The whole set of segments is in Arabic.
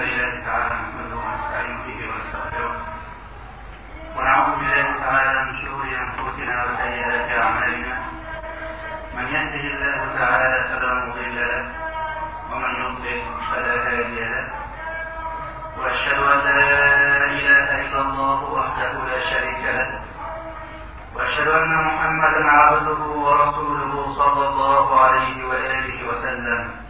لله تعالى نحمده ونستعين به ونستغفره. ونعوذ بالله تعالى من شرور أنفسنا وسيئات أعمالنا. من يهده الله تعالى فلا مضل له ومن يضلل فلا هادي له. وأشهد أن لا إله إلا الله وحده لا شريك له. وأشهد أن محمدا عبده ورسوله صلى الله عليه وآله وسلم.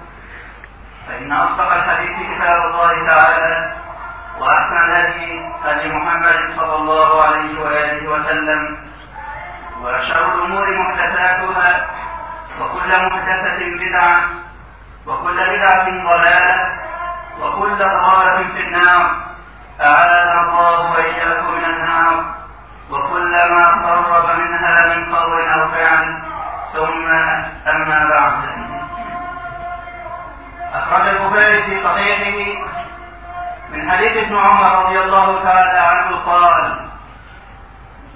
فإن أصدق الحديث كتاب الله تعالى وأحسن الهدي هدي محمد صلى الله عليه وآله وسلم وشر الأمور محدثاتها وكل محدثة بدعة وكل بدعة ضلالة وكل ضلالة في النار. أعاذنا الله وإياكم من النار وكل ما قرب منها من قول أو فعل ثم أما بعد. أخرج البخاري في صحيحه من حديث ابن عمر رضي الله تعالى عنه قال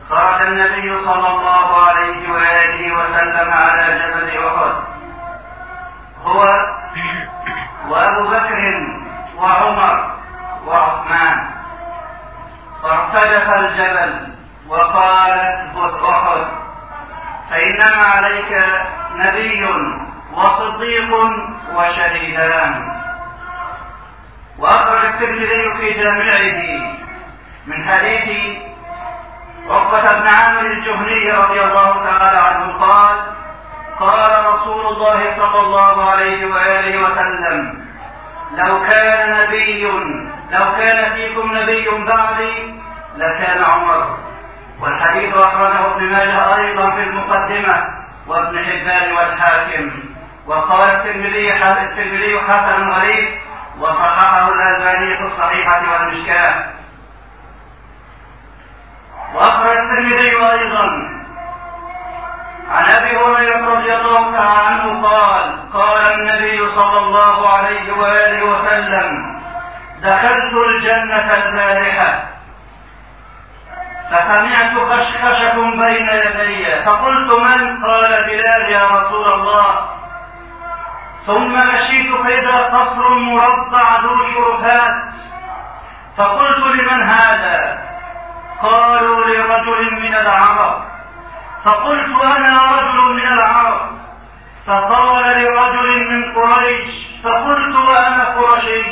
خرج النبي صلى الله عليه وآله وسلم على جبل أحد. هو وأبو بكر وعمر وعثمان. فارتجف الجبل وقال اثبت أحد فإنما عليك نبي وصديق وشهيدان وأخرج الترمذي في جامعه من حديث عقبة بن عامر الجهني رضي الله تعالى عنه قال قال رسول الله صلى الله عليه وآله وسلم لو كان نبي لو كان فيكم نبي بعدي لكان عمر. والحديث أخرجه ابن ماجه أيضا في المقدمة وابن حبان والحاكم. وقال الترمذي الترمذي حسن غريب وصححه الألباني في الصحيحة والمشكاة وأخرج الترمذي أيضا عن أبي هريرة رضي الله تعالى عنه قال قال النبي صلى الله عليه وآله وسلم دخلت الجنة البارحه فسمعت خشخشكم بين يدي فقلت من؟ قال بلال يا رسول الله. ثم مشيت فإذا قصر مربع ذو شرفات. فقلت لمن هذا؟ قالوا لرجل من العرب. فقلت أنا رجل من العرب. فقال لرجل من قريش فقلت وأنا قرشي.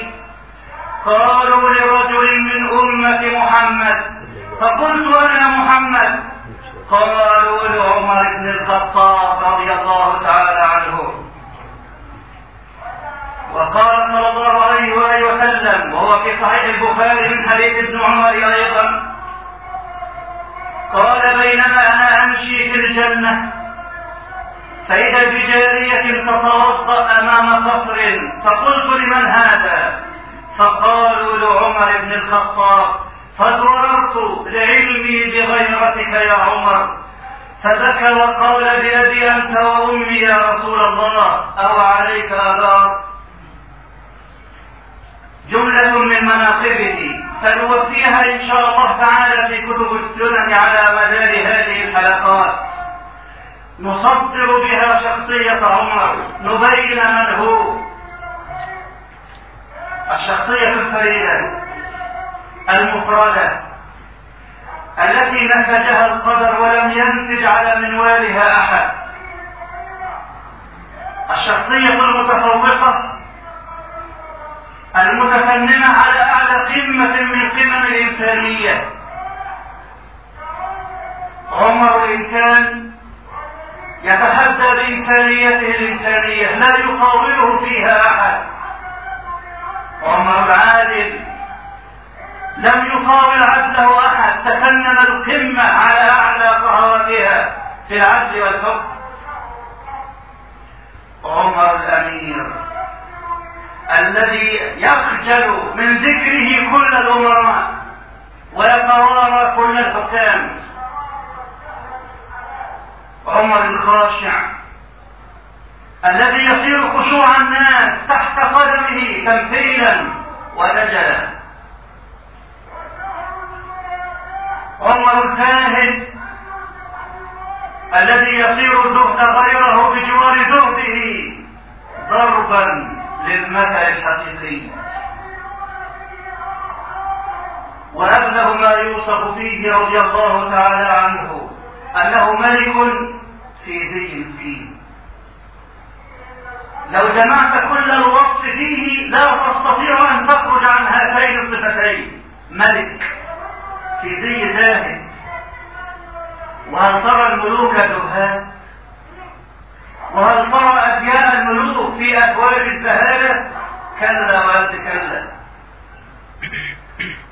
قالوا لرجل من أمة محمد. فقلت أنا محمد. قالوا لعمر بن الخطاب رضي الله تعالى عنه. وقال صلى الله عليه وآله وسلم وهو في صحيح البخاري من حديث ابن عمر أيضا قال بينما أنا أمشي في الجنة فإذا بجارية تتوضأ أمام قصر فقلت لمن هذا؟ فقالوا لعمر بن الخطاب فزررت لعلمي بغيرتك يا عمر. فبكى وقال بأبي أنت وأمي يا رسول الله أو عليك أبار جملة من مناقبه سنوفيها إن شاء الله تعالى في كتب السنن على مدار هذه الحلقات. نصدر بها شخصية عمر نبين من هو. الشخصية الفريدة المفردة التي نهجها القدر ولم ينتج على منوالها أحد. الشخصية المتفوقة المتفننة على أعلى قمة من قمم الإنسانية. عمر الإنسان يتحدى بإنسانيته الإنسانية لا يقاومه فيها أحد. عمر العادل لم يقاوم عدله أحد تسنن القمة على أعلى قهوتها في العدل والحكم عمر الأمير الذي يخجل من ذكره كل الأمراء ويتوارى كل الحكام. عمر الخاشع الذي يصير خشوع الناس تحت قدمه تمثيلا ونجلا. عمر الزاهد الذي يصير زهد غيره بجوار زهده ضربا. للمثل الحقيقي. وأبلغ ما يوصف فيه رضي الله تعالى عنه أنه ملك في زي مسكين لو جمعت كل الوصف فيه لا تستطيع أن تخرج عن هاتين الصفتين. ملك في زي زاهد وهل ترى الملوك زهاد؟ وهل ترى الملوك في الزهادة كلا ولا كلا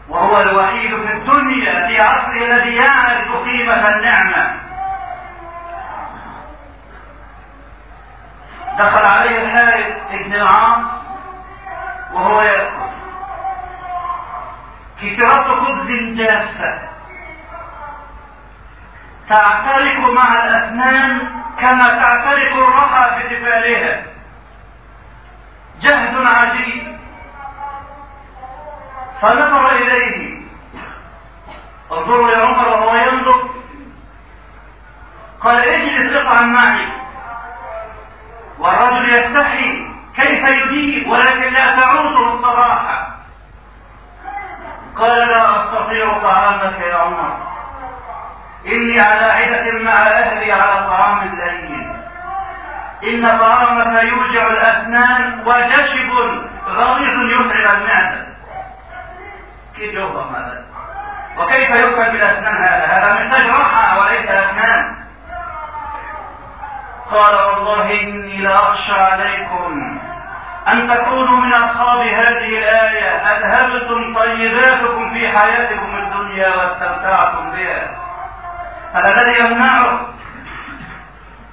وهو الوحيد في الدنيا في عصره الذي يعرف قيمة النعمة. دخل عليه الحارث ابن العاص وهو يأكل. كسرات خبز جافة. تعترك مع الأسنان كما تعترك الرحى بتفالها جهد عجيب فنظر إليه. انظروا يا عمر وهو ينظر. قال اجلس اطعم معي. والرجل يستحي كيف يجيب ولكن لا تعوده الصراحة. قال لا أستطيع طعامك يا عمر. إني على عدة مع أهلي على طعام الليل إن طعامك يوجع الأسنان وجشب غليظ يتعب المعدة. كيف يوضح هذا؟ وكيف يؤكل بالأسنان هذا؟ هذا محتاج راحة وليس أسنان. قال والله إني لأخشى عليكم أن تكونوا من أصحاب هذه الآية. أذهبتم طيباتكم في حياتكم الدنيا واستمتعتم بها. هذا الذي يمنعه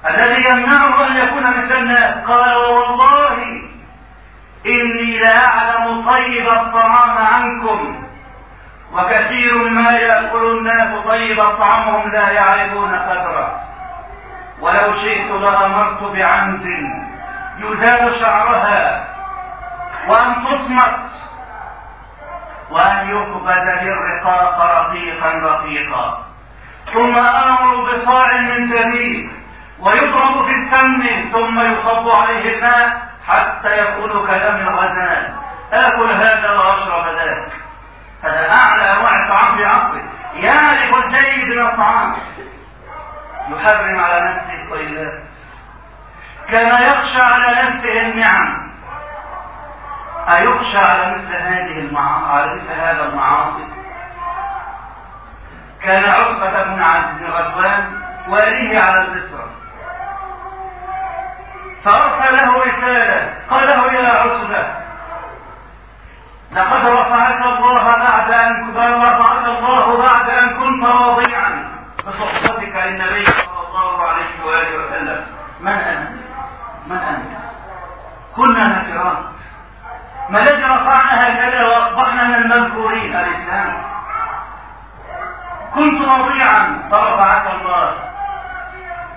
الذي يمنعه أن يكون مثل الناس قال والله إني لأعلم طيب الطعام عنكم وكثير ما يأكل الناس طيب طعامهم لا يعرفون قدره. ولو شئت لأمرت بعنز يزال شعرها وأن تصمت وأن يقبض للرقاق رقيقا رقيقا. ثم آمر بصاع من زبيب ويضرب في السم ثم يصب عليه الماء حتى يكون كدم الغزال. آكل هذا وأشرب ذاك هذا أعلى أنواع الطعام في عصره. يعرف الجيد من الطعام. يحرم على نفسه الطيبات. كما يخشى على نفسه النعم. أيخشى على مثل هذه المعاصي على مثل هذا المعاصي؟ كان عقبة بن عز بن غزوان واليه على البصرة. فأرسل له رسالة قال له يا عتبة لقد رفعك الله بعد أن رفعك الله بعد أن كنت واضعا بصحبتك للنبي صلى الله عليه وآله وسلم. من أنت؟ من أنت؟ كنا نكرات ما الذي رفعنا هكذا وأصبحنا من المذكورين الإسلام؟ كنت وضيعا فرفعك الله.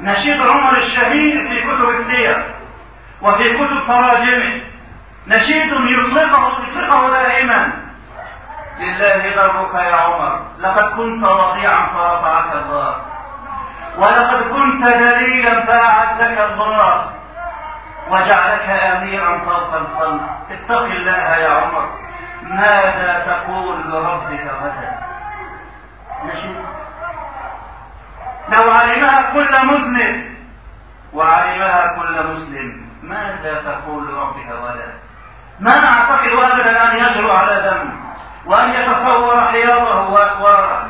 نشيد عمر الشهيد في كتب السير وفي كتب تراجمه نشيد يطلقه يطلقه دائما. لله ضرك يا عمر. لقد كنت وضيعا فرفعك الله. ولقد كنت دليلا فأعزك الله وجعلك أميرا فوق الخلق. اتق الله يا عمر. ماذا تقول لربك غدا؟ نشيد. لو علمها كل مذنب. وعلمها كل مسلم. ماذا تقول لربك غدا؟ ما اعتقد ابدا ان يجرؤ على ذنب وأن يتصور حياضه وأسواره.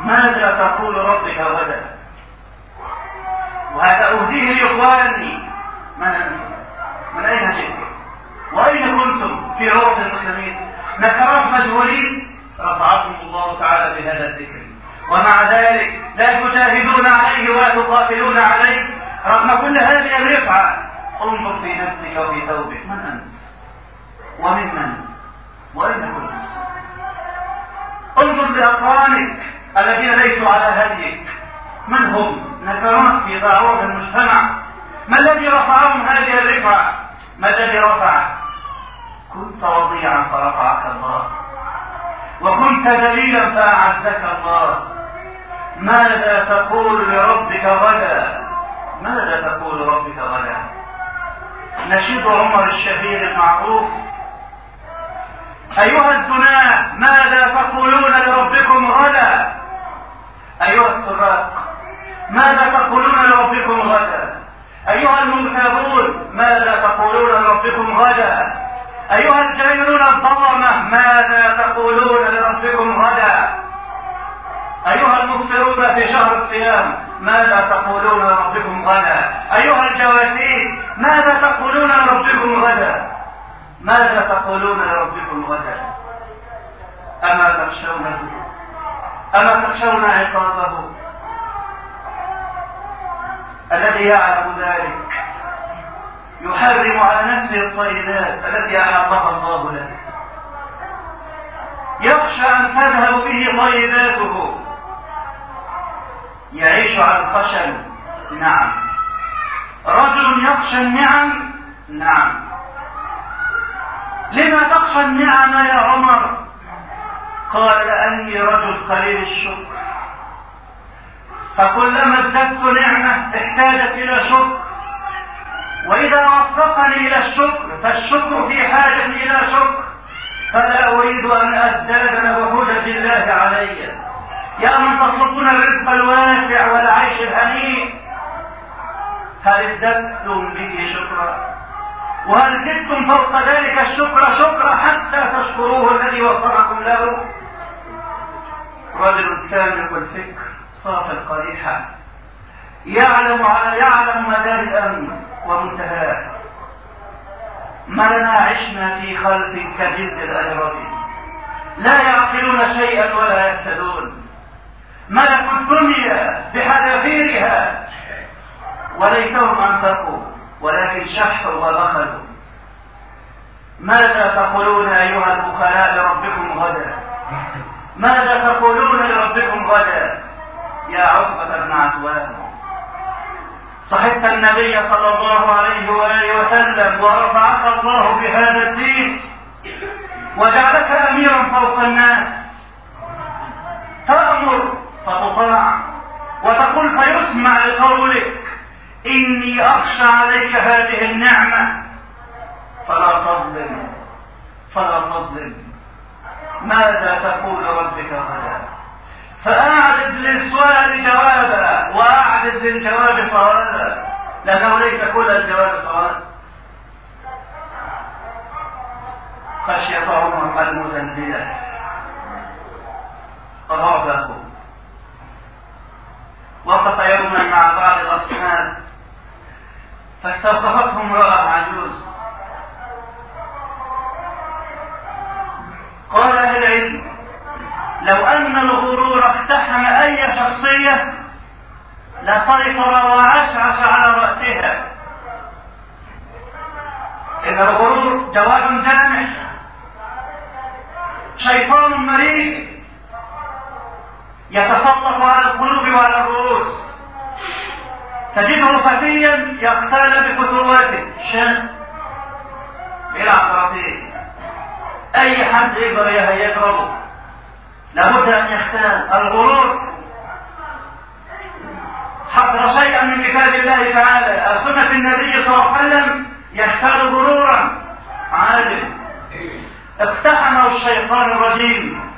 ماذا تقول ربك غدا؟ وهذا أهديه لإخواني. من من أين جئتم؟ وأين كنتم في روض المسلمين؟ نكرات مجهولين. رفعكم الله تعالى بهذا الذكر. ومع ذلك لا تجاهدون عليه ولا تقاتلون عليه. رغم كل هذه الرفعة انظر في نفسك وفي ثوبك. من أنت؟ وممن وأين كنت انظر لأقرانك الذين ليسوا على هديك. من هم؟ نكرات في ضعوف المجتمع. ما الذي رفعهم هذه الرفعة؟ ما الذي رفع؟ كنت وضيعا فرفعك الله. وكنت ذليلا فأعزك الله. ماذا تقول لربك غدا؟ ماذا تقول ربك غدا؟ نشيد عمر الشهير المعروف. أيها الزناة ماذا تقولون لربكم غدا؟ أيها السراق ماذا تقولون لربكم غدا؟ أيها المنكرون ماذا تقولون لربكم غدا؟ أيها الجاهلون الظلمة ماذا تقولون لربكم غدا؟ أيها المفطرون في شهر الصيام ماذا تقولون لربكم غدا؟ أيها الجواسيس ماذا تقولون لربكم غدا؟ ماذا تقولون لربكم غدا؟ أما تخشونه أما تخشون عقابه؟ الذي يعلم ذلك يحرم على نفسه الطيبات التي أحاطها الله له. يخشى أن تذهب به طيباته. يعيش على الخشن. نعم. رجل يخشى النعم؟ نعم. لما تخشى النعم يا عمر؟ قال لأني رجل قليل الشكر. فكلما ازددت نعمة احتاجت إلى شكر. وإذا وفقني إلى الشكر فالشكر في حاجة إلى شكر. فلا أريد أن أزداد بحجج الله علي. يا من تطلبون الرزق الواسع والعيش الهنيء. هل ازددتم به شكرا؟ وهل زدتم فوق ذلك الشكر شكرا حتى تشكروه الذي وفقكم له؟ رجل سامق الفكر صاف القريحة يعلم على يعلم مدار الأمن ومنتهاه. ما لنا عشنا في خلف كجلد الأجربي لا يعقلون شيئا ولا يهتدون. ملكوا الدنيا بحذافيرها. وليتهم أنفقوا ولكن شحوا وبخلوا. ماذا تقولون أيها البخلاء لربكم غدا؟ ماذا تقولون لربكم غدا؟ يا عقبة بن عزوان صحبت النبي صلى الله عليه وآله وسلم ورفعك الله بهذا الدين وجعلك أميرا فوق الناس. تأمر فتطاع وتقول فيسمع لقولك إني أخشى عليك هذه النعمة. فلا تظلم فلا تظلم. ماذا تقول ربك غدا فأعدد للسؤال جوابا وأعدد للجواب صوابا لأنه ليس كل الجواب صواب خشية عمر المزلزلة غربه يوما مع بعض الأصحاب فاستوقفتهم امرأة عجوز. قال أهل العلم لو أن الغرور اقتحم أي شخصية لسيطر وعشعش على رأسها إن الغرور جواد جامع. شيطان مريض يتسلط على القلوب وعلى الرؤوس. تجده فتيا يقتال بفتواته شان بلا طرفين أي حد يقدر يضربه؟ لابد أن يختال الغرور. حضر شيئا من كتاب الله تعالى. سنه النبي صلى الله عليه وسلم يختال غرورا. عادل. اقتحمه الشيطان الرجيم.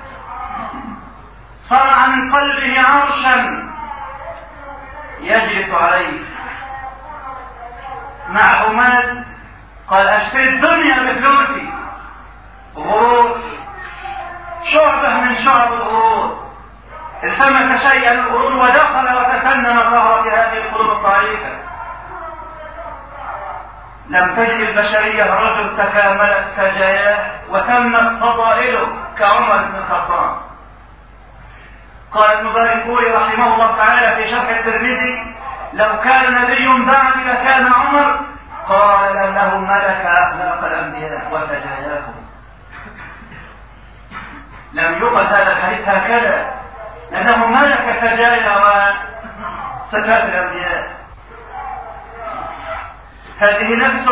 صنع من قلبه عرشا. يجلس عليه. مع مال قال أشتري الدنيا بفلوسي. غرور. شعبة من شعب الغرور. التمس شيئا الغرور ودخل وتسنن ظهر هذه القلوب الضعيفة. لم تجد البشرية رجل تكاملت سجاياه وتمت فضائله كعمر بن الخطاب. قال ابن باركوري رحمه الله تعالى في شرح الترمذي لو كان نبي بعد لكان عمر قال له ملك اخلاق الانبياء وسجاياهم لم يقل هذا الحديث هكذا لأنه ملك سجايا وصفات الانبياء هذه نفس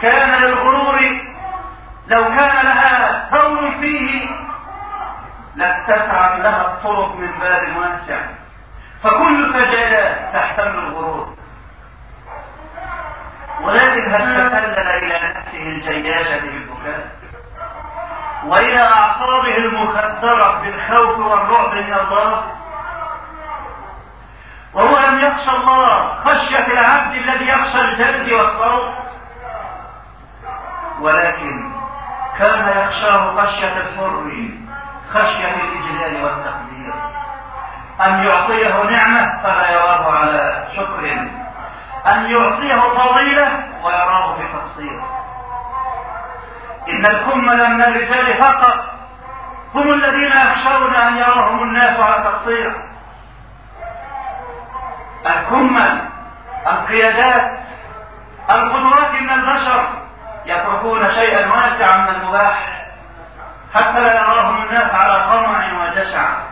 كان للغرور لو كان لها ثور فيه لاتسعت لها الطرق من باب واسع. فكل سجادات تحتمل الغرور. ولكن هل تسلل إلى نفسه الجياشة بالبكاء؟ وإلى أعصابه المخدرة بالخوف والرعب من الله؟ وهو لم يخشى الله خشية العبد الذي يخشى الجلد والصوت. ولكن كان يخشاه خشية الحر. خشية الإجلال والتقدير. أن يعطيه نعمة فلا يراه على شكر. أن يعطيه فضيلة ويراه في تقصير إن الكمل من الرجال فقط هم الذين يخشون أن يراهم الناس على تقصير. الكمل القيادات القدرات من البشر يتركون شيئا واسعا من المباح. حتى لا يراهم الناس على طمع وجشع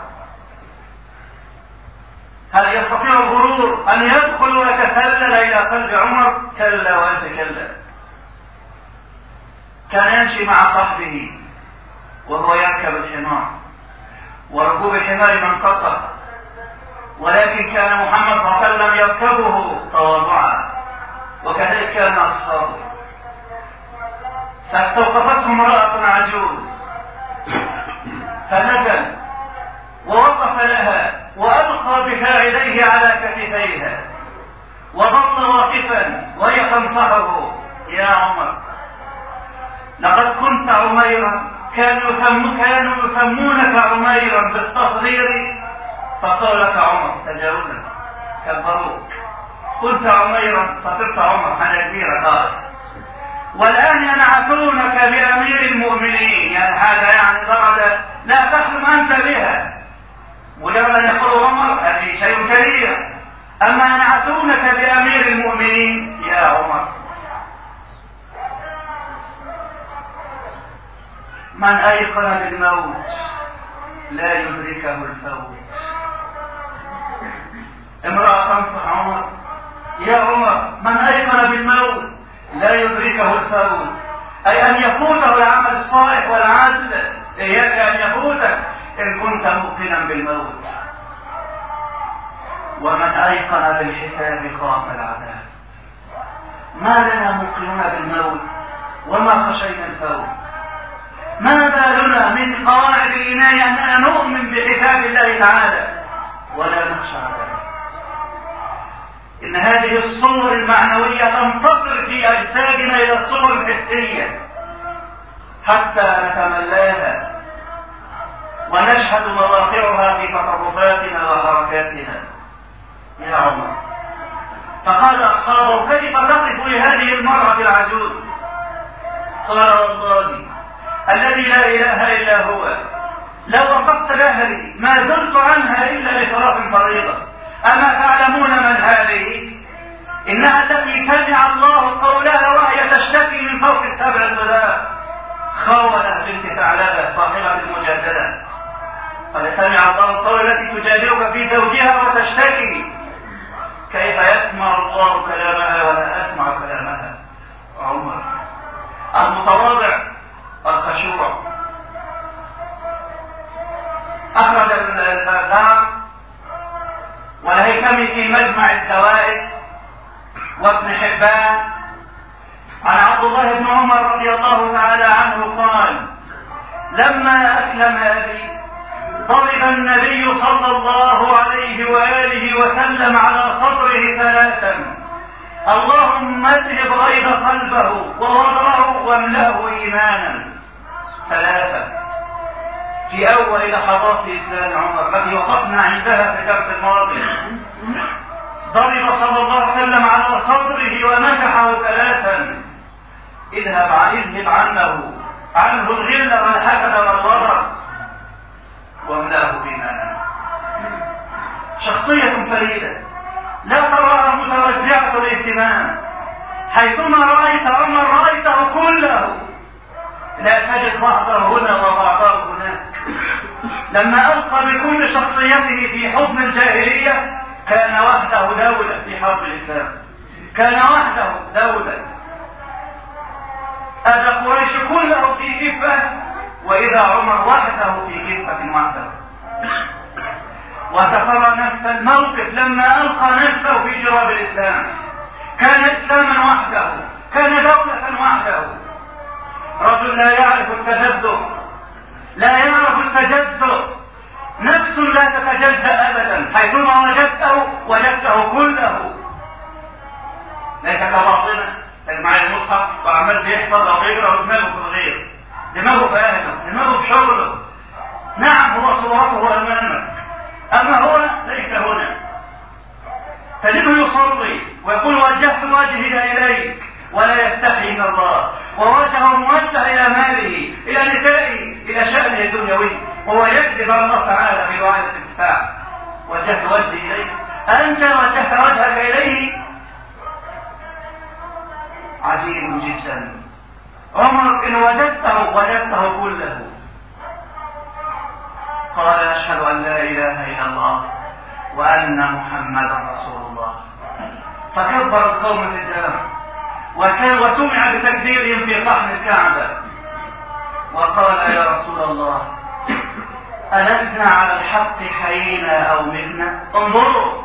هل يستطيع الغرور أن يدخل ويتسلل إلى قلب عمر؟ كلا كلا. كان يمشي مع صاحبه وهو يركب الحمار. وركوب الحمار منقصر ولكن كان محمد صلى الله عليه وسلم يركبه تواضعا. وكذلك كان أصحابه. فاستوقفته امرأة عجوز. فنزل ووقف لها والقى بساعديه على كتفيها وظل واقفا وهي تنصحه يا عمر لقد كنت عميرا. كانوا يسمون كانوا يسمونك عميرا بالتصغير. فقال لك عمر تجاوزا كبروك. كنت عميرا فصرت عمر. حاجة كبيره خالص والآن ينعتونك بأمير المؤمنين. يعني هذا يعني درجه لا تحلم أنت بها. مجرد ان يقول عمر هذه شيء كبير. أما ينعتونك بأمير المؤمنين يا عمر. من أيقن بالموت لا يدركه الفوت. امرأة تنصح عمر. يا عمر من أيقن بالموت لا يدركه الفوت أي أن يفوته العمل الصالح والعدل إياك أن يفوتك إن كنت موقنا بالموت. ومن أيقن بالحساب خاف العذاب. ما لنا موقنون بالموت وما خشينا الفوت ما بالنا من قواعد الإيمان أننا نؤمن بحساب الله تعالى ولا نخشى عذابه. إن هذه الصور المعنوية تنتصر في أجسادنا إلى الصور الحسية. حتى نتملاها ونشهد مواقعها في تصرفاتنا وحركاتنا. يا عمر. فقال أصحابه كيف تقف لهذه المرأة العجوز؟ قال والله الذي لا إله إلا هو لو وقفت لهري ما زلت عنها إلا لصلاة فريضة. أما تعلمون من هذه؟ إنها التي سمع الله قولها وهي تشتكي من فوق السبع الغذاء. خولة بنت ثعلبة صاحبة المجادلة قد سمع الله قول التي تجادلك في زوجها وتشتكي. كيف يسمع الله كلامها ولا أسمع كلامها؟ عمر. المتواضع الخشوع أخرج البغداد والهيثمي في مجمع الزوائد وابن حبان. عن عبد الله بن عمر رضي الله تعالى عنه قال لما أسلم أبي ضرب النبي صلى الله عليه وآله وسلم على صدره ثلاثا اللهم اذهب غيظ قلبه ووضعه واملأه إيمانا. ثلاثا في أول لحظات إسلام عمر التي وقفنا عندها في الدرس الماضي. ضرب صلى الله عليه وسلم على صدره ومسحه ثلاثا. اذهب اذهب عنه. عنه الغل والحسد والغضب. واملاه ايمانا شخصية فريدة. لا تراها متوزعة الاهتمام حيثما رأيت عمر رأيته كله لا تجد بعضه هنا وبعضه هناك. لما ألقى بكل شخصيته في حضن الجاهلية كان وحده دولة في حرب الإسلام. كان وحده دولة أتى قريش كله في كفة وإذا عمر وحده في كفة وحده. وترى نفس الموقف لما ألقى نفسه في جراب الإسلام. كان إسلاما وحده كان دولة وحده. رجل لا يعرف التجذب لا يعرف التجذب نفس لا تتجزأ أبدا حيثما وجدته وجدته كله. ليس كباطنة مع المصحف وعمال بيحفظ أو بيقرا ودماغه في الغير. دماغه في اهله دماغه في شغله نعم هو صورته أمامك. أما هو ليس هنا. تجده يصلي ويقول وجهت وجهي إليك ولا يستحي من الله. ووجهه موجه إلى ماله إلى نسائه إلى شأنه الدنيوي. وهو يكذب الله تعالى في دعاء الاستفتاح وجهت وجهي اليك أنت وجهت وجهك إليه. عجيب جدا. عمر إن وجدته وجدته كله. قال أشهد أن لا إله إلا الله وأن محمدا رسول الله. فكبر القوم في الدم وكان وسمع بتكبيرهم في صحن الكعبة. وقال يا رسول الله ألسنا على الحق حيينا أو منا؟ انظروا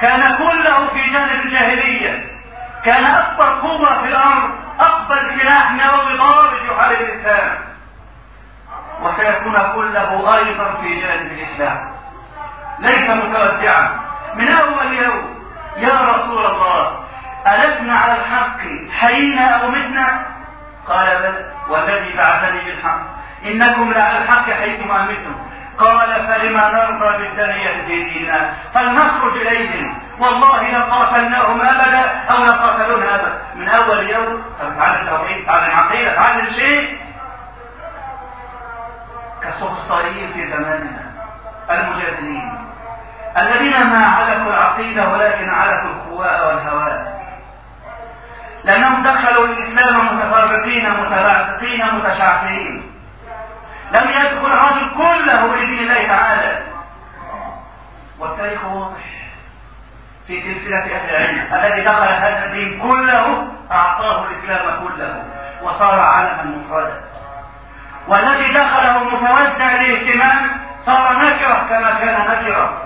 كان كله في جانب الجاهلية. كان أكبر قوة في الأرض أكبر سلاح نووي ضارب يحارب الإسلام. وسيكون كله أيضا في جانب الإسلام. ليس متوزعا من أول يوم يا رسول الله ألسنا على الحق حيينا أو متنا؟ قال بل والذي بعثني بالحق. إنكم لعلى الحق حيثما متم. قال فلما نرضى بالدنيا ديننا فلنخرج إليهم؟ والله لقاتلناهم ابدا أو لقاتلونا أبدا. من أول يوم تعالى التوحيد تعالى العقيدة تعالى الشيء. كالسوفسطائيين في زماننا. المجادلين. الذين ما علقوا العقيدة ولكن علقوا القواء والهواء لأنهم دخلوا الإسلام متفرقين متلاصقين متشعبين. لم يدخل الرجل كله لدين الله تعالى. والتاريخ واضح في سلسلة أهل العلم الذي دخل هذا الدين كله أعطاه الإسلام كله وصار علما مفردا. والذي دخله متوزع الاهتمام صار نكرة كما كان نكرة.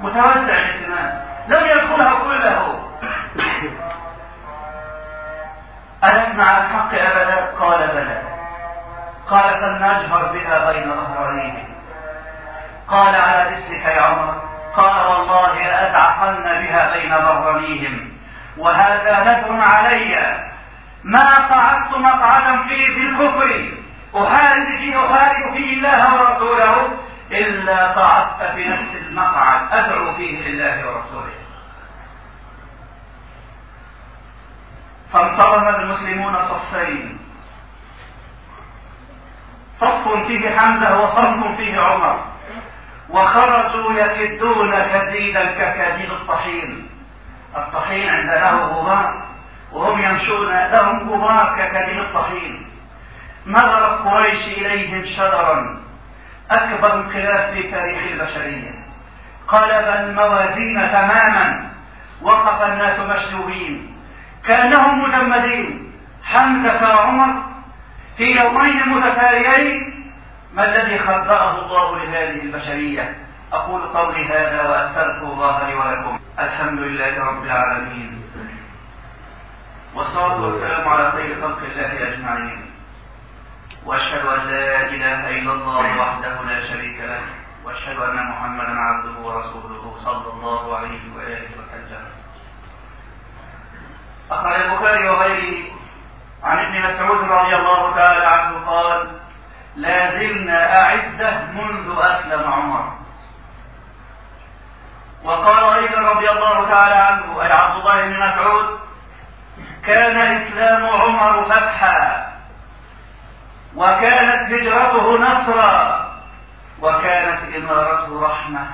متوزع الاهتمام. لم يدخلها كله. ألسنا على الحق أبدا؟ قال بلى. قال فلنجهر بها بين ظهرانيهم قال على رسلك يا عمر قال والله لأدعقن بها بين ظهرانيهم وهذا نذر علي. ما قعدت مقعدا فيه في الكفر. فيه أحارب فيه الله ورسوله إلا قعدت في نفس المقعد. أدعو فيه لله ورسوله. فانصرم المسلمون صفين. صف فيه حمزة وصف فيه عمر. وخرجوا يكدون كديدا ككديد الطحين. الطحين عندنا غبار. وهم يمشون لهم غبار ككديد الطحين. نظرت قريش إليهم شررا أكبر انقلاب في تاريخ البشرية. قلب الموازين تماما. وقف الناس مشلوبين. كأنهم مجمدين. حمزة وعمر في يومين متتاليين ما الذي خبأه الله لهذه البشرية؟ أقول قولي هذا وأستغفر الله لي ولكم. الحمد لله رب العالمين. والصلاة والسلام على خير خلق الله أجمعين. وأشهد أن لا إله إلا الله وحده لا شريك له. وأشهد أن محمدا عبده ورسوله صلى الله عليه وآله وسلم. أخرج البخاري وغيره. عن ابن مسعود رضي الله تعالى عنه قال لا زلنا أعزة منذ أسلم عمر. وقال أيضا رضي الله تعالى عنه أي عبد الله بن مسعود كان إسلام عمر فتحا وكانت هجرته نصرا وكانت إمارته رحمة.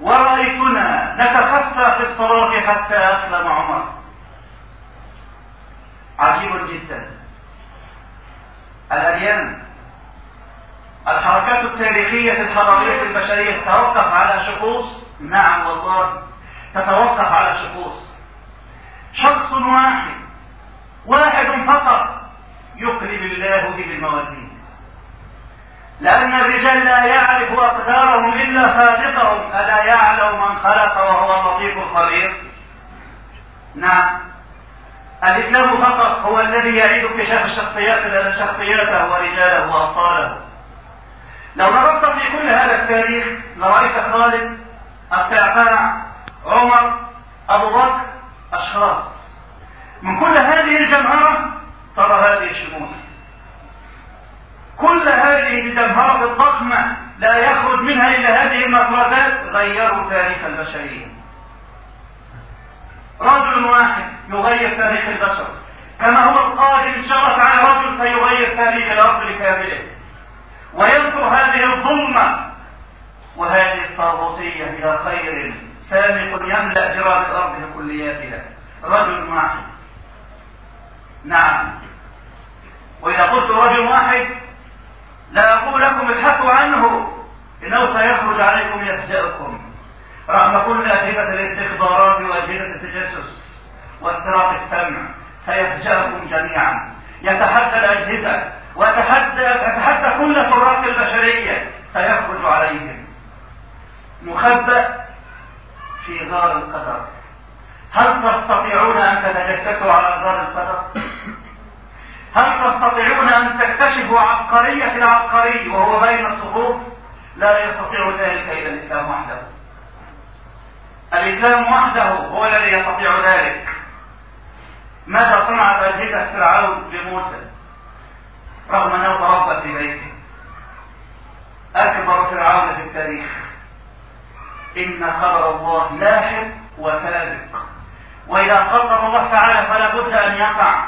ورأيتنا نتخفى في الصلاة حتى أسلم عمر. عجيب جدا. الأديان الحركات التاريخية الحضارية البشرية تتوقف على شخوص؟ نعم والله. تتوقف على شخوص. شخص واحد. واحد فقط يقلب الله به الموازين لأن الرجال لا يعرف أقدارهم إلا خالقهم ألا يعلم من خلق وهو اللطيف الخبير؟ نعم. الإسلام فقط هو الذي يعيد اكتشاف الشخصيات شخصياته ورجاله وأبطاله لو نظرت في كل هذا التاريخ لرأيت خالد القعقاع عمر أبو بكر أشخاص. من كل هذه الجمهرة ترى هذه الشموس كل هذه الجمهرة الضخمة لا يخرج منها إلا هذه المفردات غيروا تاريخ البشرية. رجل واحد يغير تاريخ البشر. كما هو شاء الله تعالى رجل سيغير تاريخ الأرض لكامله. وينصر هذه الظلمة. وهذه الطاغوتية إلى خير سابق يملأ جراب الأرض بكلياتها رجل واحد. نعم. وإذا قلت رجل واحد لا أقول لكم ابحثوا عنه إنه سيخرج عليكم يفجأكم. رغم كل أجهزة الاستخبارات وأجهزة التجسس واستراق السمع سيفجأكم جميعا يتحدى الأجهزة ويتحدى يتحدى كل تراث البشرية سيخرج عليهم مخبأ في غار القدر هل تستطيعون أن تتجسسوا على غار القدر؟ هل تستطيعون أن تكتشفوا عبقرية العبقري وهو بين الصفوف؟ لا يستطيع ذلك إلا الإسلام وحده الإسلام وحده هو الذي يستطيع ذلك. ماذا صنعت أجهزة فرعون لموسى؟ رغم أنه تربى في بيته. أكبر فرعون في التاريخ. إن خبر الله لاحق وسابق. وإذا قدر الله تعالى فلا بد أن يقع.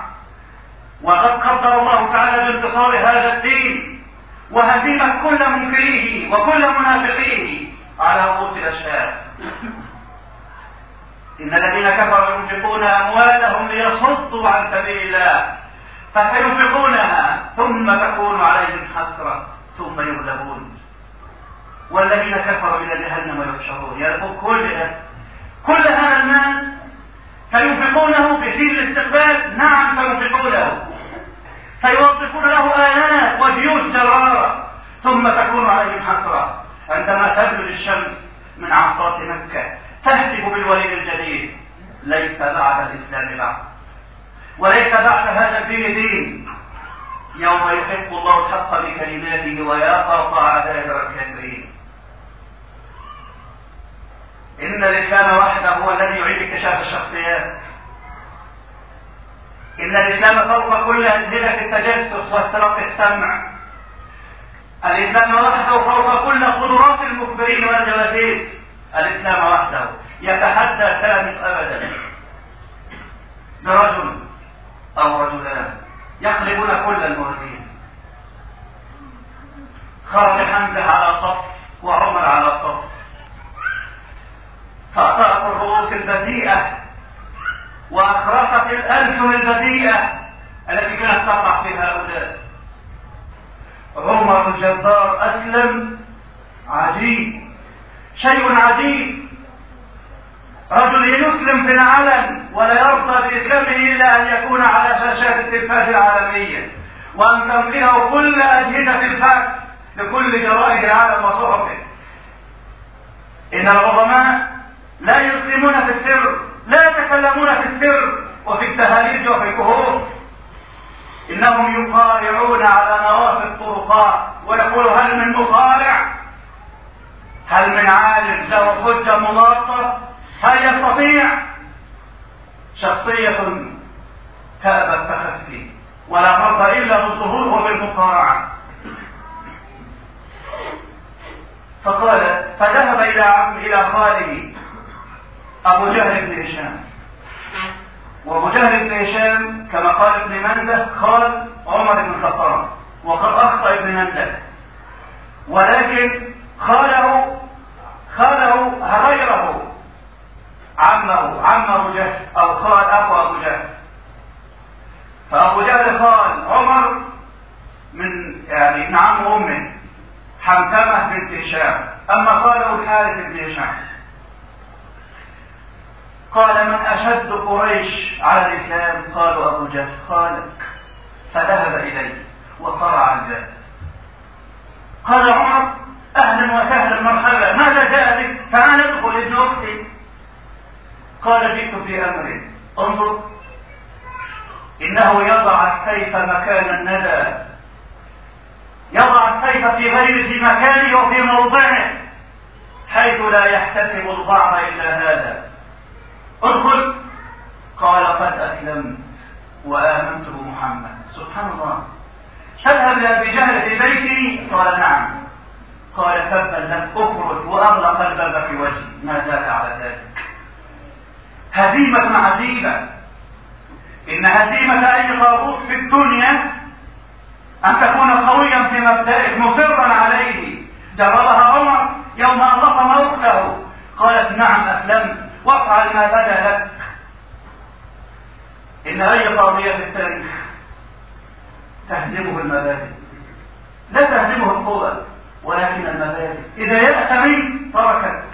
وقد قدر الله تعالى بانتصار هذا الدين. وهزيمة كل منكريه وكل منافقيه على رؤوس الأشهاد. إن الذين كفروا ينفقون أموالهم ليصدوا عن سبيل الله. فسينفقونها ثم تكون عليهم حسرة ثم يغلبون. والذين كفروا إلى جهنم يحشرون يلقوا كل كل هذا المال سينفقونه بسير الاستقبال. نعم سينفقونه سيوظفون له آيات وجيوش جرارة ثم تكون عليهم حسرة. عندما تبلغ الشمس من عصات مكة تهتف بالولي الجديد. ليس بعد الإسلام بعد. وليس بعد هذا الدين دين. يوم يحق الله الحق بكلماته ويقطع دائر الكافرين. إن الإسلام وحده هو الذي يعيد اكتشاف الشخصيات. إن الإسلام فوق كل أجهزة التجسس واستراق السمع. الإسلام وحده فوق كل قدرات المخبرين والجواسيس الإسلام وحده يتحدى ثابت أبدا. برجل أو رجلان يقلبون كل المرسلين خرج حمزة على صف وعمر على صف. فأطأت الرؤوس البذيئة وأخرست الألسن البذيئة التي كانت تقع في هؤلاء. عمر الجبار أسلم عجيب. شيء عجيب. رجل يسلم في العلن ولا يرضى بإسلامه إلا أن يكون على شاشات التلفاز العالمية وأن تملئه كل أجهزة الفاكس لكل جرائد العالم وصحفه. إن العظماء لا يسلمون في السر لا يتكلمون في السر وفي التهاليج وفي الكهوف. إنهم يقارعون على نواصي الطرقات ويقول هل من مقارع؟ هل من عالم له حجة مضادة هل يستطيع شخصية تأبى التخفي ولا فرق إلا بالظهور وبالمقارعة فقال فذهب إلى عم إلى خاله أبو جهل بن هشام. وأبو جهل بن هشام كما قال ابن مندة خال عمر بن الخطاب وقد أخطأ ابن مندة. ولكن خاله خاله غيره. عمه عم أبو جهل أو خال أخو أبو جهل فأبو جهل خال عمر من يعني ابن عم أمه حمتمة بنت هشام. أما خاله الحارث بن هشام. قال من أشد قريش على الإسلام؟ قالوا أبو جهل خالك. فذهب إليه وقرع الباب قال عمر أهلا وسهلا مرحبا ماذا جاء بك تعال ادخل ابن أختي. قال جئت في أمر انظر. إنه يضع السيف مكان الندى. يضع السيف في غير في مكانه وفي موضعه حيث لا يحتسب الضعف إلا هذا. ادخل. قال قد أسلمت وآمنت بمحمد. سبحان الله. تذهب لأبي جهل في بيتي؟ قال نعم. قال تبا لك اخرج وأغلق الباب في وجهي. ما زال على ذلك. هزيمة عجيبة. إن هزيمة أي طاغوت في الدنيا أن تكون قويا في مبدئك مصرا عليه. جربها عمر يوم أغلق موته. قالت نعم أسلمت. وافعل ما بدا لك. إن أي قضية في التاريخ تهزمه المبادئ. لا تهزمه القوة. ولكن المبادئ. إذا يأت منك تركك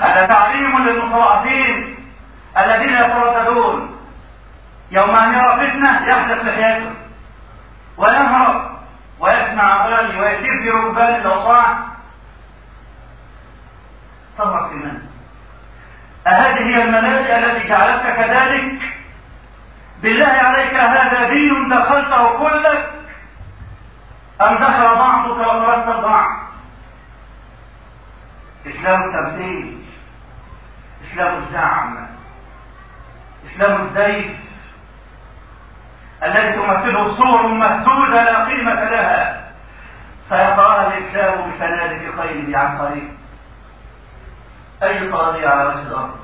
هذا تعليم للمتوقفين الذين يترددون. يوم أن يرى فتنة يحدث لحياته وينهرب ويسمع أغاني ويسير في ركبان الأوصاع تظهر في أهذه هي المنازل التي جعلتك كذلك. بالله عليك هذا دين دخلته كلك أم دخل بعضك وتركت البعض إسلام التمثيل إسلام الزعم إسلام الزيف الذي تمثله صور مهزوزة لا قيمة لها. سيقرأها الإسلام بسنادة خيره عن قريب أي قضية على وجه الأرض؟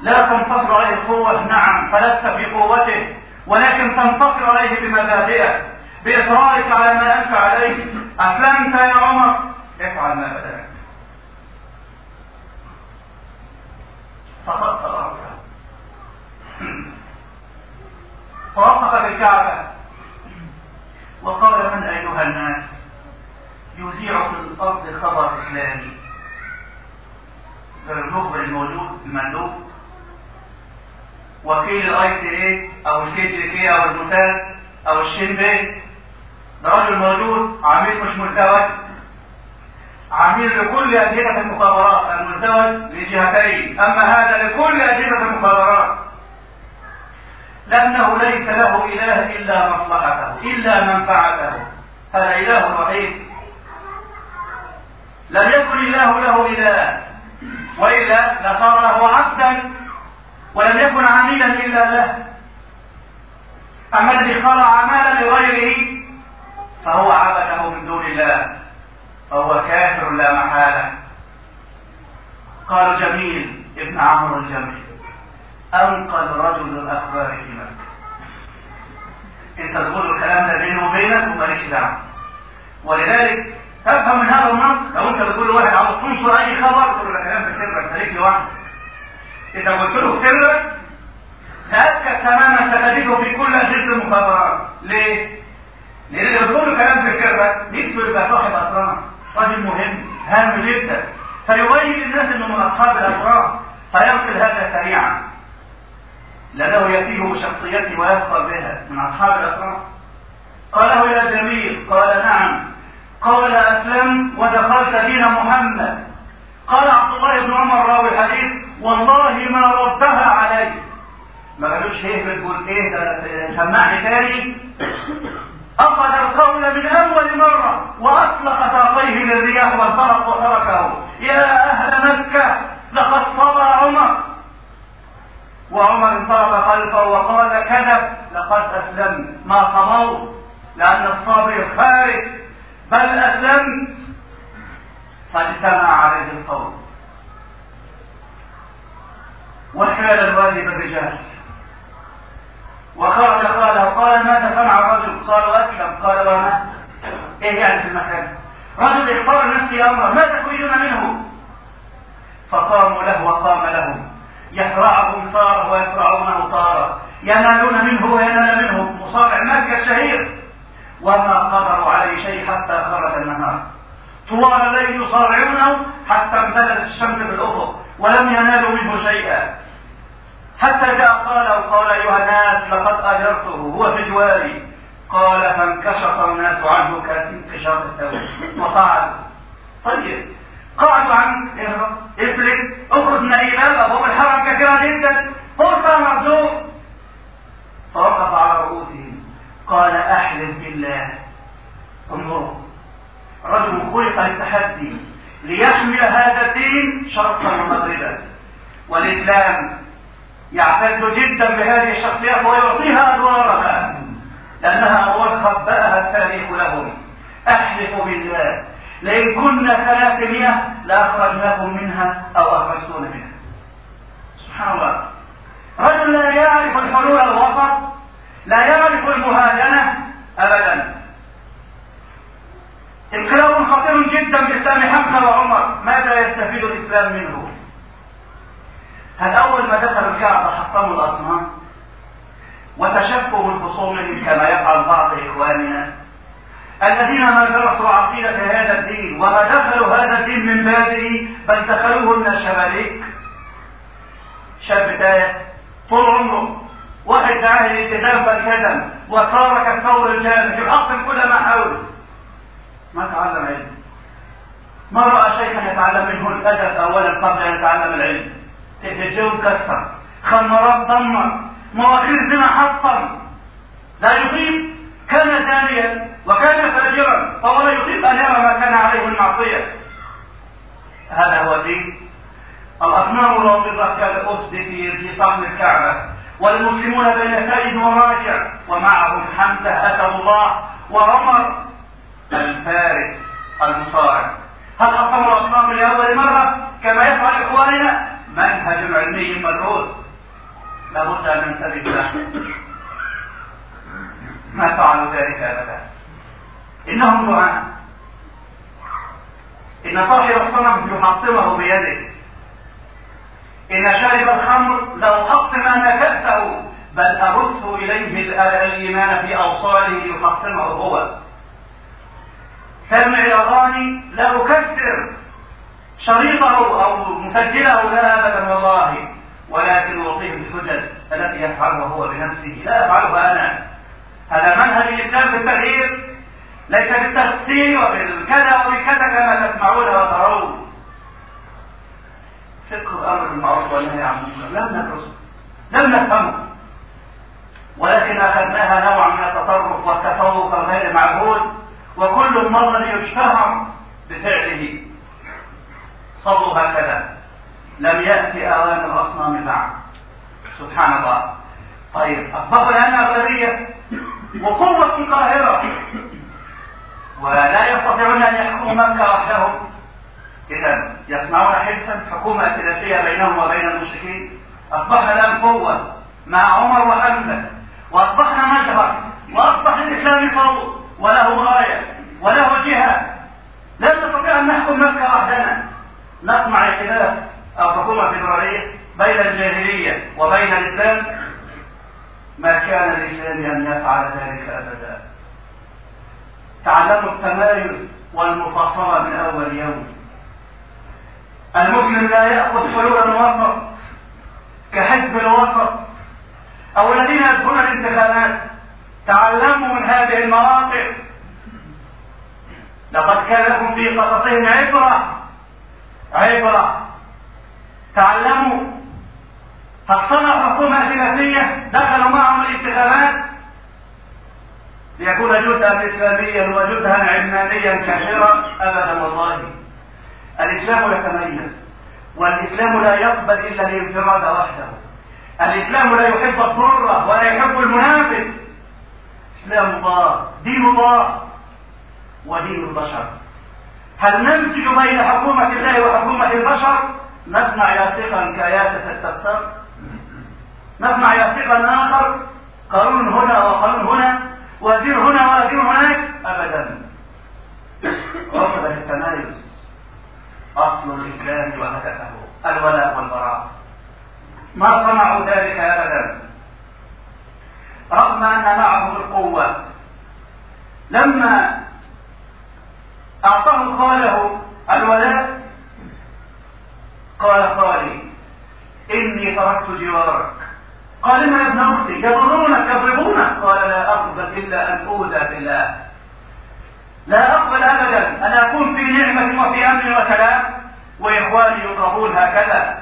لا تنتصر عليه القوة نعم فلست في قوته ولكن تنتصر عليه بمبادئه. بإصرارك على ما أنت عليه. أسلمت يا عمر. افعل ما بدأت. فقط رأسه فوقف بالكعبة. وقال من أيها الناس؟ يذيع في الأرض خبر إسلامي. المخبر الموجود المندوب. وكيل ال CIA أو ال KGB أو الموساد أو الشين بيت راجل موجود عميل مش مزدوج. عميل لكل اجهزه المخابرات المزدوج لجهتين. أما هذا لكل اجهزه المخابرات. لأنه ليس له إله إلا مصلحته إلا منفعته. هذا إله وحيد لم يكن الله له إله. وإلا لصار له عبدا ولم يكن عميلا إلا له. أما الذي خلع عمالا لغيره فهو عبده من دون الله فهو كافر لا محالة. قال جميل ابن عمرو الجميل أنقل رجل الأخبار في مكة. انت تقول الكلام ده بينه وبينك وماليش دعوة. ولذلك تفهم من هذا النص لو أنت بتقول لواحد عاوز تنشر أي خبر تقول له كلام في سرك خليك لوحدك. إذا قلت له سرك تاكد تماما ستجده في كل أجهزة المخابرات. ليه؟ لأن اللي له كلام في سرك نفسه يبقى صاحب اسرار راجل مهم هام جدا. فيبين للناس إنه من أصحاب الأسرار فينقل هذا سريعا. لأنه يأتيه بشخصيته ويفخر بها من أصحاب الأسرار. قاله يا جميل قال نعم. قال أسلمت ودخلت دين محمد. قال عبد الله بن عمر راوي الحديث والله ما ردها علي. ما قالوش إيه بتقول إيه؟ ده سمعني تاني. أخذ القول من أول مرة وأطلق ساقيه للرياح والفرق وتركه. يا أهل مكة لقد صبى عمر. وعمر انطلق خلفه وقال كذب لقد أسلمت. ما صبرت لأن الصابر خارج. بل أسلمت. فاجتمع عليه القوم وحال الوادي بالرجال وخرج قال قال ماذا صنع الرجل؟ قالوا أسلم. قال وما؟ إيه يعني في المكان رجل اختار نفسي امرا ماذا تريدون منه؟ فقاموا له وقام لهم يسرعهم صار ويسرعونه طارا ينالون منه وينال منهم مصارع مكة الشهير. وما قدروا عليه شيء حتى خرج النهار. طوال الليل يصارعونه حتى امتدت الشمس بالأفق ولم ينالوا منه شيئا. حتى جاء قال وقال أيها الناس لقد أجرته هو في جواري. قال فانكشف الناس عنه كانكشاف الثوب وقعدوا طيب. قعدوا عن افلت اخرج من أي باب. أبواب الحرم كثيرا جدا. فرصه مرزوق فوقف على رؤوسهم. قال أحلف بالله. انظروا. رجل خلق للتحدي. ليحمل هذا الدين شرقا ومغربا. والإسلام يعتز جدا بهذه الشخصيات ويعطيها ادوارها لأنها أدوار خبأها التاريخ لهم. أحلف بالله. لئن كنا ثلاثمائة لأخرجناكم منها أو أخرجتون منها. سبحان الله. رجل لا يعرف الحلول الوسط لا يعرف المهادنة أبدا. إنقلاب خطير جدا بإسلام حمزة وعمر. ماذا يستفيد الإسلام منه؟ هل أول ما دخلوا الكعبة حطموا الأصنام وتشفوا من خصومهم كما يفعل بعض إخواننا الذين ما درسوا عقيدة هذا الدين وما دخلوا هذا الدين من بابه بل دخلوه من الشماليك شاب تايه طول عمره واحد دعاه الالتزام فالتزم وصار كالثور الجامد يحطم كل ما حوله ما تعلم علم. ما رأى شيئا يتعلم منه الأدب أولا قبل أن يتعلم العلم. تلفزيون كسر خمرات دمر. مواخير زنا حطم. لا يطيب كان زانيا وكان فاجرا. فهو لا يطيق أن يرى ما كان عليه المعصيه هذا هو الدين. الأصنام الرافضة كالأسد في صحن الكعبة. والمسلمون بين كيد وراجع. ومعهم حمزة اسد الله. وعمر الفارس المصارع. هل حطموا الأصنام لأول مرة كما يفعل إخواننا؟ منهج علمي مدروس لابد أن ننتبه له. ما فعلوا ذلك أبدا. انهم دعاء إن صاحب الصنم يحطمه بيده. إن شارب الخمر لاحطمن كفه بل ابث إليه الأيمان في أوصاله ليحطمه هو. سمع الأغاني لاكثر شريطه أو مسجله لا أبدا والله ولكن اعطيه الحجج التي يفعلها هو بنفسه. لا افعلها أنا. هذا منهج الإسلام في التغيير ليس بالتفسير وبالكذا وبكذا كما تسمعون وترون. فقه الامر بالمعروف والنهي عن المنكر. لم ندرسه لم نفهمه. ولكن أخذناها نوعا من التطرف والتفوق الغير معهود وكل مرة يشتهر بفعله. صلوا هكذا. لم يأتي اوان الأصنام بعد. سبحان الله. طيب اصبحوا الان اغلبيه وقوة قاهره ولا يستطيعون أن يحكموا مكة وحدهم. إذا يصنعون حلفا حكومة ائتلافيه بينهم وبين المشركين. أصبحنا الان قوة مع عمر وحمزه وأصبحنا مجهر وأصبح الإسلام صوت وله رايه وله جهة. لن نستطيع أن نحكم مكة وحدنا. نصنع ائتلاف أو حكومه فيدراليه بين الجاهلية وبين الإسلام. ما كان الاسلام أن يفعل ذلك أبدا. تعلموا التمايز والمفاصلة من أول يوم. المسلم لا يأخذ حلول الوسط كحزب الوسط أو الذين يدخلون الانتخابات. تعلموا من هذه المواقف. لقد كان لكم في قصصهم عبرة عبره تعلموا هل صنعوا حكومة ائتلافيه دخلوا معهم الانتخابات ليكون جزءا اسلاميا وجزءا علمانيا كثيرا ابدا والله. الإسلام يتميز والإسلام لا يقبل إلا الانفراد وحده. الإسلام لا يحب الضرة ولا يحب المنافق. إسلام الله دين الله ودين البشر. هل نمزج بين حكومة الله وحكومة البشر؟ نسمع ياسقا كياسة نسمع ياسقا آخر. قانون هنا وقانون هنا. وزير هنا وزير هناك. أبدا. رفض التمايز أصل الإسلام وهدفه. الولاء والبراء ما صنعوا ذلك أبدا. رغم أن معهم القوة. لما أعطاه خاله الولاء. قال خالي إني تركت جوارك. قال ما ابن أختي يضرونك يضربونك. قال لا أقبل إلا أن أوذى بالله. لا أقبل أبدا أن أكون في نعمة وفي أمن وسلام وإخواني يضربون هكذا.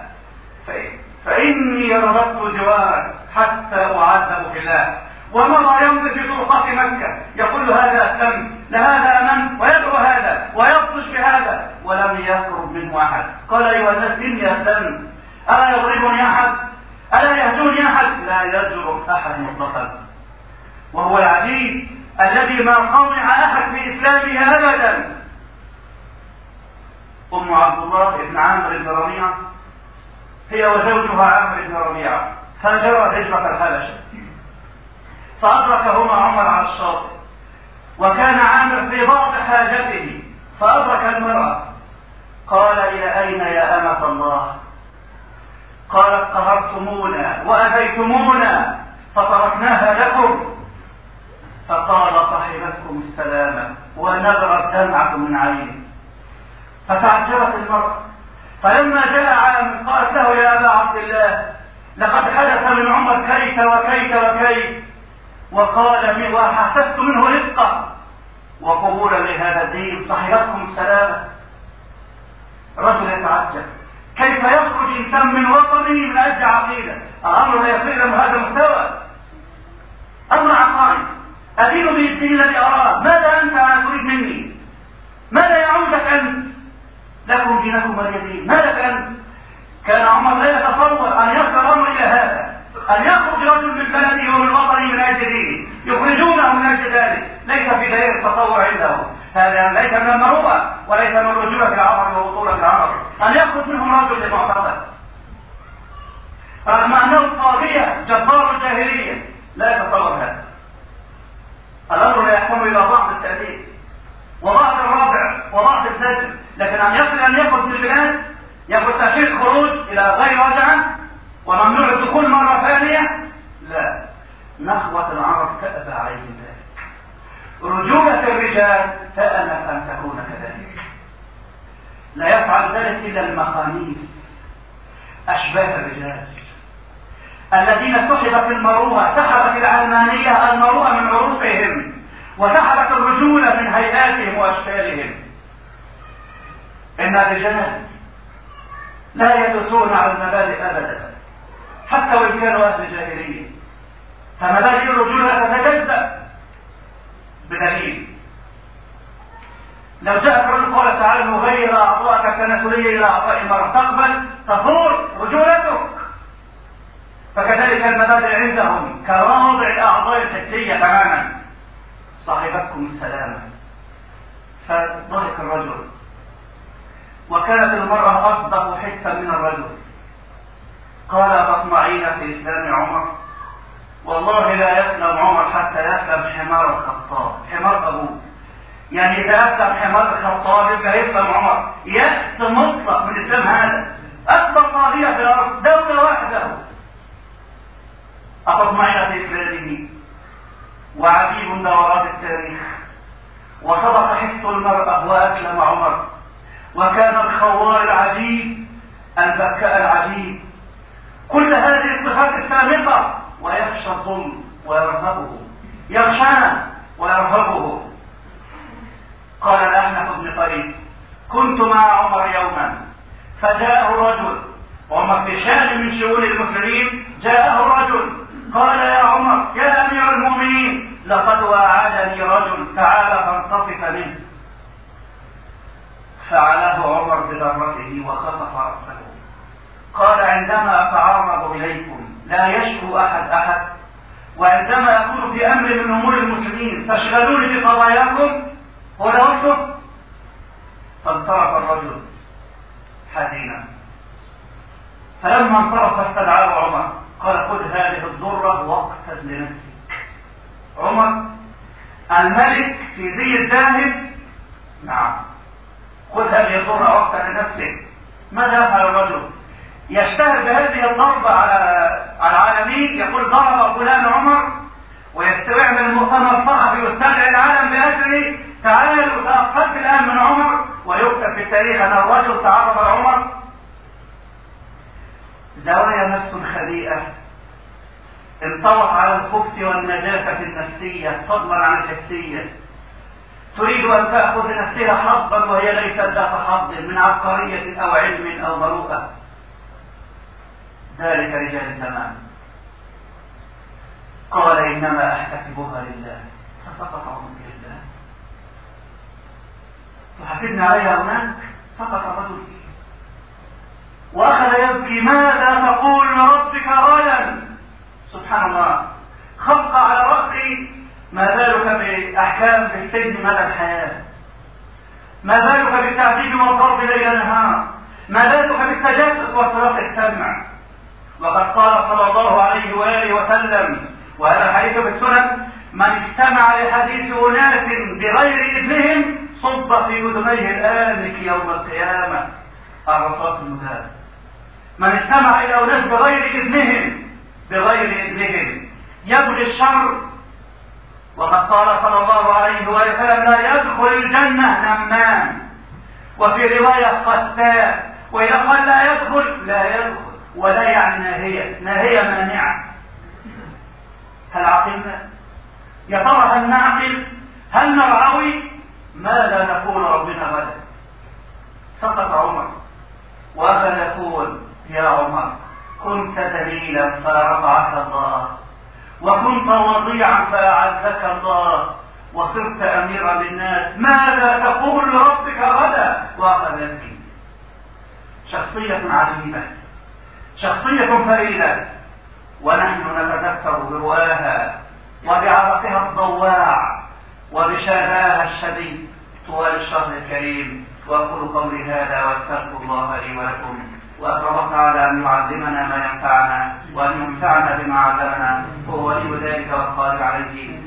فإني رغبت جوارك حتى أعذب في الله ومضى يمضي في طرقات مكة. يقول هذا أسلم لهذا أمن ويدعو هذا ويبطش بهذا. ولم يقرب منه أحد قال أيها الناس إني أسلمت ألا يضربني أحد؟ ألا يهجوني أحد؟ لا يجرؤ أحد مطلقا. وهو العجيب الذي ما قمع أحد في إسلامه أبدا. أم عبد الله بن عامر بن ربيعة. هي وزوجها عامر بن ربيعة. هاجرا هجرة الحبشة. فأدركهما عمر على الشاطئ. وكان عامر في بعض حاجته فأدرك المرأة. قال إلى أين يا أمة الله؟ قالت قهرتمونا وأذيتمونا فتركناها لكم. فقال صاحبتكم السلامة ونبرت دمعة من عينه. فتعجبت المرأة. فلما جاء عامر قالت له يا أبا عبد الله لقد حدث من عمر كيت وكيت وكيت وقال وحسست منه رفقة وقبولا لهذا الدين صحيحكم السلامة رجل يتعجب. كيف يخرج إنسان من وطنه من أجل عقيدة؟ الامر لا يصل إلى هذا المستوى. أمر عقائد. أدين بالدين الذي أراه. ماذا أنت تريد مني؟ ماذا يعودك أنت؟ لكم دينكم ولي ماذا أنت؟ كان عمر لا يتصور أن يصل الامر إلى هذا. أن يخرج رجل من بلده ومن وطنه من أجل دينه. يخرجونه من أجل ذلك. ليس في دليل التطور عندهم. هذا ليس من المروءة وليس من رجولة العمر وبطولة العمر أن يخرج منهم رجل لمعتقد رغم أنه طاغية جبار الجاهلية. لا يتصور هذا. الأمر لا يحكم إلى بعض التأديب وبعض الرابع وبعض الزجر. لكن أن يصل أن يخرج من البلاد ياخذ تأشير خروج إلى غير رجعة وممنوع الدخول مرة ثانية؟ لا. نخوة العرب تأبى عليهم ذلك. رجولة الرجال تأمل أن تكون كذلك. لا يفعل ذلك إلا المخانيث أشباه الرجال. الذين سحبت المروءة سحبت العلمانية المروءة من عروقهم وسحبت الرجولة من هيئاتهم وأشكالهم. إن الرجال لا يدسون على المبادئ أبدا. وإن كانوا أهل جاهلية فمبادئ الرجولة تتجزأ بدليل. لو جاء الرجل قال تعالى نغير أعضاءك التناسلية إلى أعضاء المرأة تقبل تفور رجولتك فكذلك المبادئ عندهم كواضع الأعضاء الحسية تماما. صاحبتكم السلامة فضحك الرجل. وكانت المرأة أصدق حسا من الرجل. قال تطمعين في إسلام عمر؟ والله لا يسلم عمر حتى يسلم حمار الخطاب حمار أبوه. يعني إذا أسلم حمار الخطاب يبقى يسلم عمر. يأس مطلق من الإسلام هذا. أكبر طاغية في الأرض دولة واحدة. أتطمعين في إسلامه. وعجيب دورات التاريخ. وصدق حس المرأة وأسلم عمر. وكان الخوار العجيب البكاء العجيب. كل هذه الصفات السابقة ويخشى الظلم ويرهبه يخشاه ويرهبه قال الأحنف بن قيس كنت مع عمر يوما فجاءه رجل وعمر في شأن من شؤون المسلمين جاءه الرجل. قال يا عمر يا أمير المؤمنين لقد واعدني رجل تعال فانتصف منه. فعله عمر بذرته وخصف رأسه. قال عندما أتعرض إليكم لا يشكو أحد أحد وعندما يكون في أمر من أمور المسلمين تشغلوني بقضاياكم ده وصفه فانصرف الرجل حزينا. فلما انصرف استدعاه عمر قال خذ هذه الضرة واقتل لنفسك. عمر الملك في زي الذاهب نعم. خذ هذه الضرة واقتل لنفسك. ماذا يفعل الرجل؟ يشتهر بهذه الضربة على العالمين يقول ضرب فلان عمر ويستوعب المؤتمر الصحفي ويستدعي العالم بأسره تعالوا تأخذت الآن من عمر ويكتب في التاريخ أن الرجل تعرض لعمر. زوايا نفس خبيئة انطوت على الخبث والنجاسة النفسية فضلا عن الحسية. تريد أن تأخذ لنفسها حظا وهي ليست ذات حظ من عبقرية أو علم أو مروءة. ذلك رجال الزمان قال إنما أحتسبها لله. فسقط عمر لله تحاسبني عليها هناك سقط فيه وأخذ يبكي ماذا تقول لربك غدا؟ سبحان الله. خفق على رأسي ما بالك بأحكام في السجن مدى الحياة؟ ما بالك بالتعذيب والضرب ليل نهار؟ ما بالك بالتجسس وصراخ السمع؟ وقد قال صلى الله عليه وآله وسلم وهذا الحديث في السنن من استمع لحديث أناس بغير إذنهم صب في أذنيه الآنك يوم القيامة. الرصاص المذاب من استمع إلى أناس بغير إذنهم بغير إذنهم يبغي الشر. وقد قال صلى الله عليه وسلم لا يدخل الجنة نمام وفي رواية قتال وإذا قال لا يدخل لا يدخل ولا يعني ناهية. ناهية مانعة. هل عقلنا؟ يا ترى هل نعقل؟ هل نرعوي ماذا نقول ربنا غدا؟ سقط عمر. وأخذ يقول يا عمر كنت دليلا فرفعك الله وكنت وضيعا فأعزك الله وصرت أميرا للناس. ماذا تقول لربك غدا؟ وأخذ شخصية عجيبة. شخصية فريدة. ونحن نتذكر برواها وبعرقها الضواع وبشهاها الشديد طوال الشهر الكريم. وأقول قولي هذا وأستغفر الله لي ولكم. الله تعالى أن يعلمنا ما ينفعنا وأن ينفعنا بما علمنا. هو ولي ذلك والقادر عليه.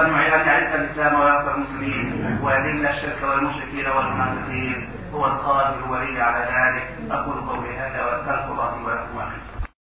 أن يعين يعز الإسلام ويغفر المسلمين. ويذل الشرك والمشركين والمنافقين. هو القادر الولي على ذلك. أقول قولي هذا وأستغفر الله ولكم.